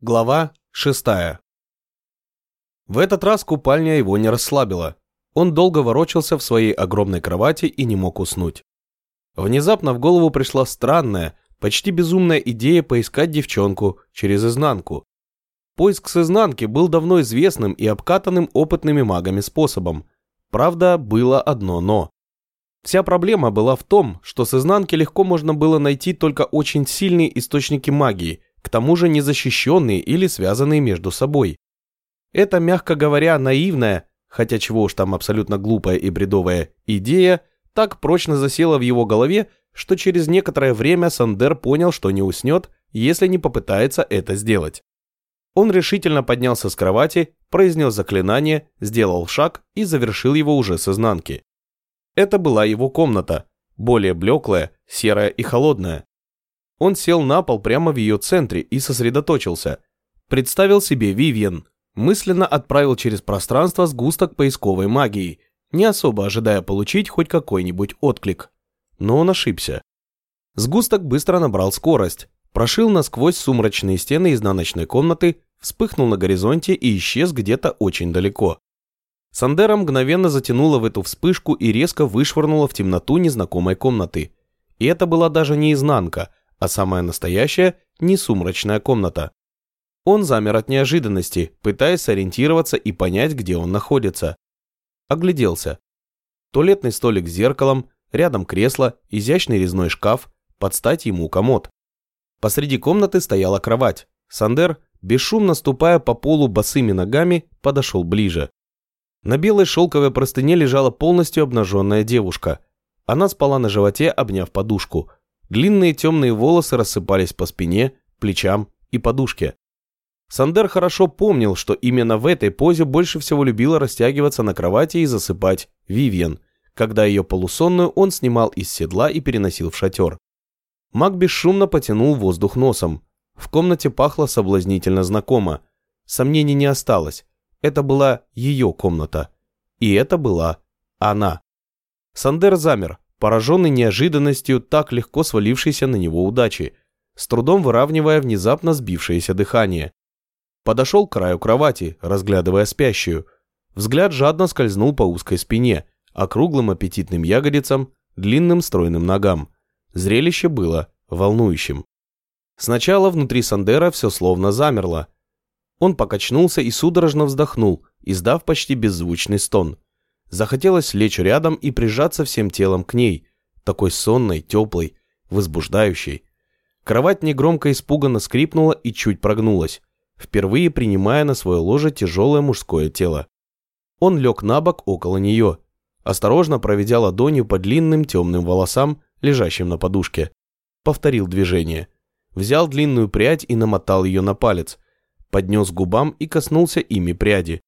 Глава 6. В этот раз купальня его не расслабила. Он долго ворочался в своей огромной кровати и не мог уснуть. Внезапно в голову пришла странная, почти безумная идея поискать девчонку через изнанку. Поиск с изнанки был давно известным и обкатанным опытными магами способом. Правда, было одно «но». Вся проблема была в том, что с изнанки легко можно было найти только очень сильные источники магии – к тому же незащищенные или связанные между собой. Это, мягко говоря, наивная, хотя чего уж там абсолютно глупая и бредовая, идея так прочно засела в его голове, что через некоторое время Сандер понял, что не уснет, если не попытается это сделать. Он решительно поднялся с кровати, произнес заклинание, сделал шаг и завершил его уже с изнанки. Это была его комната, более блеклая, серая и холодная. Он сел на пол прямо в ее центре и сосредоточился. Представил себе Вивьен, мысленно отправил через пространство сгусток поисковой магии, не особо ожидая получить хоть какой-нибудь отклик. Но он ошибся. Сгусток быстро набрал скорость, прошил насквозь сумрачные стены изнаночной комнаты, вспыхнул на горизонте и исчез где-то очень далеко. Сандера мгновенно затянула в эту вспышку и резко вышвырнула в темноту незнакомой комнаты. И это была даже не изнанка, а самая настоящая – не сумрачная комната. Он замер от неожиданности, пытаясь сориентироваться и понять, где он находится. Огляделся. Туалетный столик с зеркалом, рядом кресло, изящный резной шкаф, под стать ему комод. Посреди комнаты стояла кровать. Сандер, бесшумно ступая по полу босыми ногами, подошел ближе. На белой шелковой простыне лежала полностью обнаженная девушка. Она спала на животе, обняв подушку – Длинные темные волосы рассыпались по спине, плечам и подушке. Сандер хорошо помнил, что именно в этой позе больше всего любила растягиваться на кровати и засыпать Вивьен, когда ее полусонную он снимал из седла и переносил в шатер. Маг бесшумно потянул воздух носом. В комнате пахло соблазнительно знакомо. Сомнений не осталось. Это была ее комната. И это была она. Сандер замер, пораженный неожиданностью так легко свалившейся на него удачи, с трудом выравнивая внезапно сбившееся дыхание. Подошел к краю кровати, разглядывая спящую. Взгляд жадно скользнул по узкой спине, округлым аппетитным ягодицам, длинным стройным ногам. Зрелище было волнующим. Сначала внутри Сандера все словно замерло. Он покачнулся и судорожно вздохнул, издав почти беззвучный стон. Захотелось лечь рядом и прижаться всем телом к ней, такой сонной, теплой, возбуждающей. Кровать негромко испуганно скрипнула и чуть прогнулась, впервые принимая на свое ложе тяжелое мужское тело. Он лег на бок около нее, осторожно проведя ладонью по длинным темным волосам, лежащим на подушке. Повторил движение. Взял длинную прядь и намотал ее на палец, поднес губам и коснулся ими пряди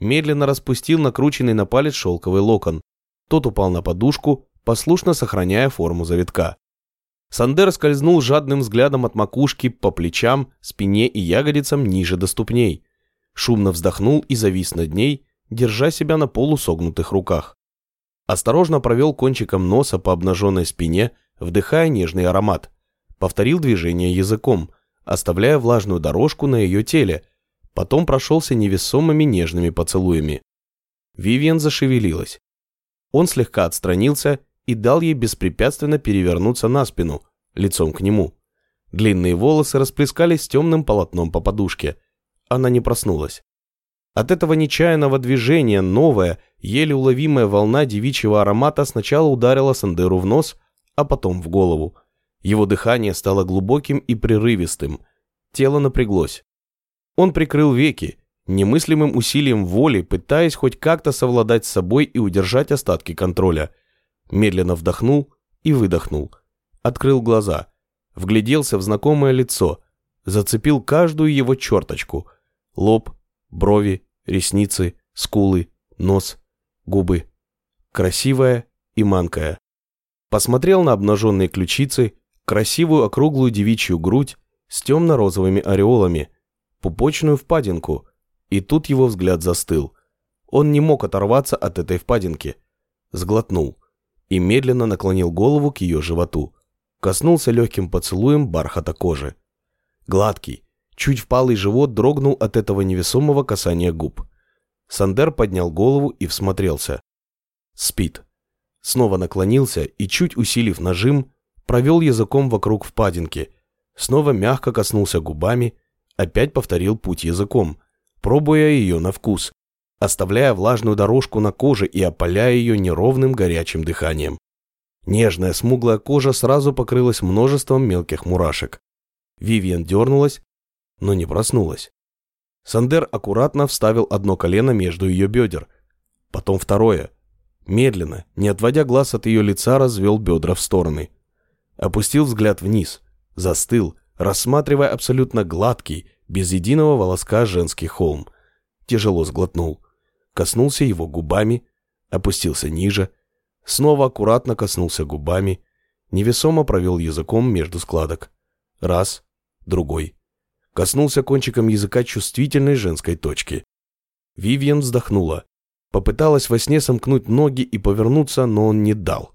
медленно распустил накрученный на палец шелковый локон. Тот упал на подушку, послушно сохраняя форму завитка. Сандер скользнул жадным взглядом от макушки по плечам, спине и ягодицам ниже до ступней. Шумно вздохнул и завис над ней, держа себя на полусогнутых руках. Осторожно провел кончиком носа по обнаженной спине, вдыхая нежный аромат. Повторил движение языком, оставляя влажную дорожку на ее теле, потом прошелся невесомыми нежными поцелуями. Вивиан зашевелилась. Он слегка отстранился и дал ей беспрепятственно перевернуться на спину, лицом к нему. Длинные волосы расплескались темным полотном по подушке. Она не проснулась. От этого нечаянного движения новая, еле уловимая волна девичьего аромата сначала ударила Сандеру в нос, а потом в голову. Его дыхание стало глубоким и прерывистым. Тело напряглось. Он прикрыл веки, немыслимым усилием воли, пытаясь хоть как-то совладать с собой и удержать остатки контроля. Медленно вдохнул и выдохнул. Открыл глаза. Вгляделся в знакомое лицо. Зацепил каждую его черточку. Лоб, брови, ресницы, скулы, нос, губы. Красивая и манкая. Посмотрел на обнаженные ключицы, красивую округлую девичью грудь с темно-розовыми ореолами – пупочную впадинку, и тут его взгляд застыл. Он не мог оторваться от этой впадинки. Сглотнул и медленно наклонил голову к ее животу. Коснулся легким поцелуем бархата кожи. Гладкий, Чуть впалый живот дрогнул от этого невесомого касания губ. Сандер поднял голову и всмотрелся. Спит. Снова наклонился и, чуть усилив нажим, провел языком вокруг впадинки. Снова мягко коснулся губами, опять повторил путь языком, пробуя ее на вкус, оставляя влажную дорожку на коже и опаляя ее неровным горячим дыханием. Нежная смуглая кожа сразу покрылась множеством мелких мурашек. Вивиан дернулась, но не проснулась. Сандер аккуратно вставил одно колено между ее бедер, потом второе. Медленно, не отводя глаз от ее лица, развел бедра в стороны. Опустил взгляд вниз, застыл, рассматривая абсолютно гладкий, без единого волоска женский холм. Тяжело сглотнул. Коснулся его губами, опустился ниже, снова аккуратно коснулся губами, невесомо провел языком между складок. Раз, другой. Коснулся кончиком языка чувствительной женской точки. Вивиан вздохнула. Попыталась во сне сомкнуть ноги и повернуться, но он не дал.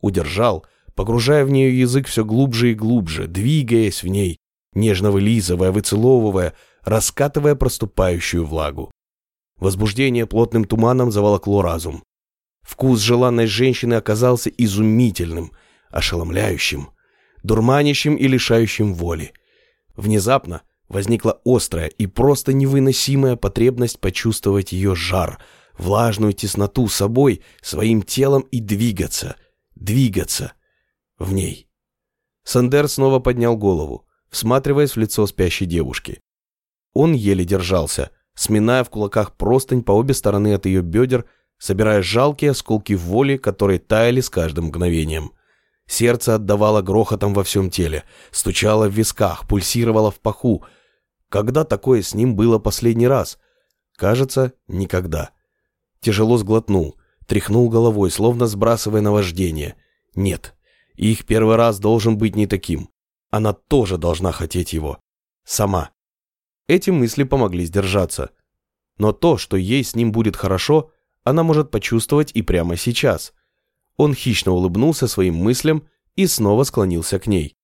Удержал, погружая в нее язык все глубже и глубже, двигаясь в ней, нежно вылизывая, выцеловывая, раскатывая проступающую влагу. Возбуждение плотным туманом заволокло разум. Вкус желанной женщины оказался изумительным, ошеломляющим, дурманящим и лишающим воли. Внезапно возникла острая и просто невыносимая потребность почувствовать ее жар, влажную тесноту собой, своим телом и двигаться, двигаться в ней. Сандер снова поднял голову, всматриваясь в лицо спящей девушки. Он еле держался, сминая в кулаках простынь по обе стороны от ее бедер, собирая жалкие осколки воли, которые таяли с каждым мгновением. Сердце отдавало грохотом во всем теле, стучало в висках, пульсировало в паху. Когда такое с ним было последний раз? Кажется, никогда. Тяжело сглотнул, тряхнул головой, словно сбрасывая наваждение. Нет, их первый раз должен быть не таким. Она тоже должна хотеть его. Сама. Эти мысли помогли сдержаться. Но то, что ей с ним будет хорошо, она может почувствовать и прямо сейчас. Он хищно улыбнулся своим мыслям и снова склонился к ней.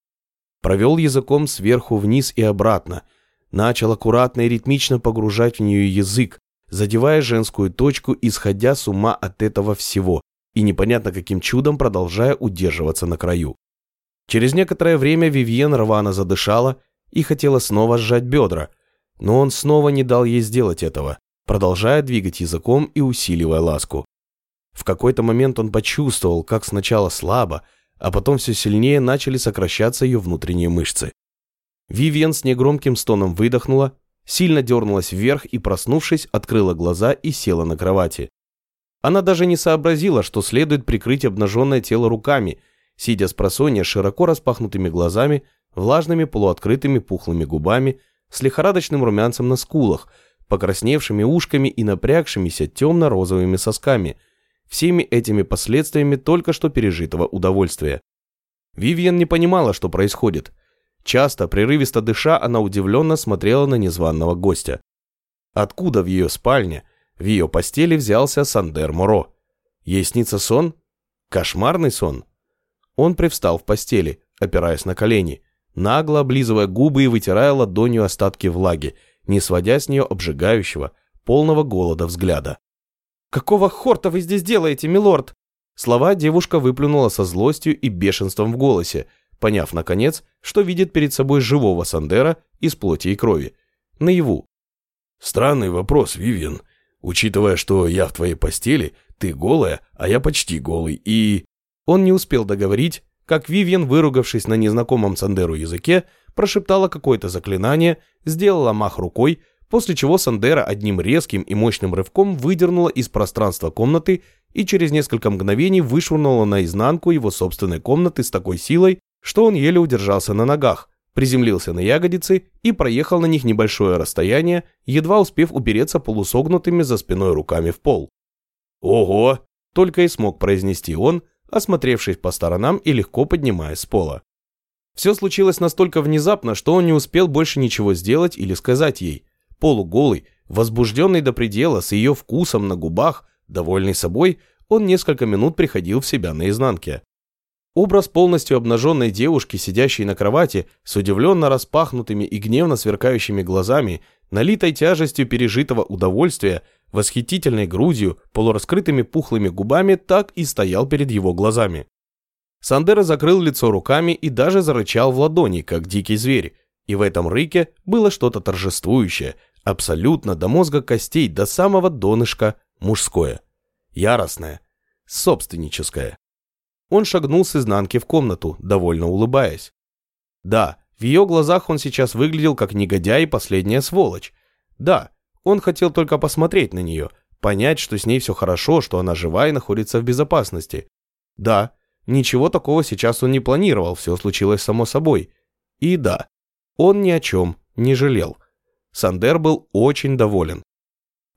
Провел языком сверху вниз и обратно, начал аккуратно и ритмично погружать в нее язык, задевая женскую точку, исходя с ума от этого всего и непонятно каким чудом продолжая удерживаться на краю. Через некоторое время Вивьен рвано задышала и хотела снова сжать бедра, но он снова не дал ей сделать этого, продолжая двигать языком и усиливая ласку. В какой-то момент он почувствовал, как сначала слабо, а потом все сильнее начали сокращаться ее внутренние мышцы. Вивьен с негромким стоном выдохнула, сильно дернулась вверх и, проснувшись, открыла глаза и села на кровати. Она даже не сообразила, что следует прикрыть обнаженное тело руками, сидя с просонья широко распахнутыми глазами, влажными полуоткрытыми пухлыми губами, с лихорадочным румянцем на скулах, покрасневшими ушками и напрягшимися темно-розовыми сосками, всеми этими последствиями только что пережитого удовольствия. Вивьен не понимала, что происходит. Часто, прерывисто дыша, она удивленно смотрела на незваного гостя. Откуда в ее спальне, в ее постели взялся Сандер Моро? Ей снится сон? Кошмарный сон? Он привстал в постели, опираясь на колени, нагло облизывая губы и вытирая ладонью остатки влаги, не сводя с нее обжигающего, полного голода взгляда. «Какого хорта вы здесь делаете, милорд?» Слова девушка выплюнула со злостью и бешенством в голосе, поняв, наконец, что видит перед собой живого Сандера из плоти и крови. Наяву. «Странный вопрос, Вивиан. Учитывая, что я в твоей постели, ты голая, а я почти голый, и...» Он не успел договорить, как Вивьен, выругавшись на незнакомом Сандеру языке, прошептала какое-то заклинание, сделала мах рукой, после чего Сандера одним резким и мощным рывком выдернула из пространства комнаты и через несколько мгновений вышвырнула наизнанку его собственной комнаты с такой силой, что он еле удержался на ногах, приземлился на ягодицы и проехал на них небольшое расстояние, едва успев упереться полусогнутыми за спиной руками в пол. «Ого!» – только и смог произнести он, осмотревшись по сторонам и легко поднимаясь с пола. Все случилось настолько внезапно, что он не успел больше ничего сделать или сказать ей. Полуголый, возбужденный до предела, с ее вкусом на губах, довольный собой, он несколько минут приходил в себя наизнанке. Образ полностью обнаженной девушки, сидящей на кровати, с удивленно распахнутыми и гневно сверкающими глазами, налитой тяжестью пережитого удовольствия, восхитительной грудью, полураскрытыми пухлыми губами, так и стоял перед его глазами. Сандера закрыл лицо руками и даже зарычал в ладони, как дикий зверь, и в этом рыке было что-то торжествующее, абсолютно до мозга костей, до самого донышка мужское, яростное, собственническое. Он шагнул с изнанки в комнату, довольно улыбаясь. Да, в ее глазах он сейчас выглядел как негодяй и последняя сволочь. Да, он хотел только посмотреть на нее, понять, что с ней все хорошо, что она жива и находится в безопасности. Да, ничего такого сейчас он не планировал, все случилось само собой. И да, он ни о чем не жалел. Сандер был очень доволен.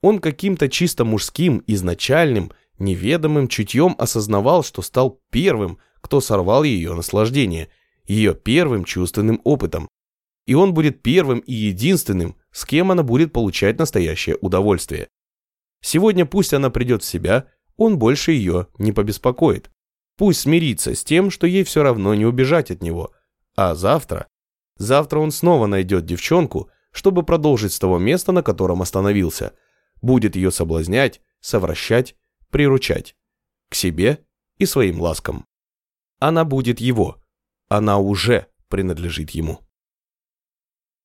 Он каким-то чисто мужским, изначальным, неведомым чутьем осознавал, что стал первым, кто сорвал ее наслаждение, ее первым чувственным опытом. И он будет первым и единственным, с кем она будет получать настоящее удовольствие. Сегодня пусть она придет в себя, он больше ее не побеспокоит. Пусть смирится с тем, что ей все равно не убежать от него. А завтра? Завтра он снова найдет девчонку, чтобы продолжить с того места, на котором остановился. Будет ее соблазнять, совращать приручать. К себе и своим ласкам. Она будет его. Она уже принадлежит ему.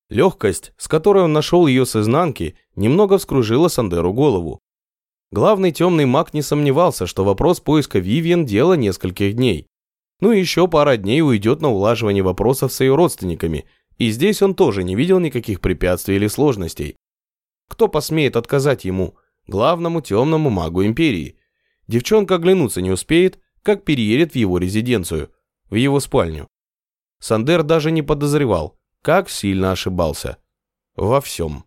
Легкость, с которой он нашел ее с изнанки, немного вскружила Сандеру голову. Главный темный маг не сомневался, что вопрос поиска Вивиан – дело нескольких дней. Ну и еще пара дней уйдет на улаживание вопросов с ее родственниками, и здесь он тоже не видел никаких препятствий или сложностей. Кто посмеет отказать ему, главному темному магу Империи, Девчонка оглянуться не успеет, как переедет в его резиденцию, в его спальню. Сандер даже не подозревал, как сильно ошибался. Во всем.